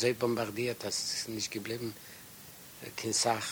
so bombardiert, dass es nicht geblieben, äh, kein Sach,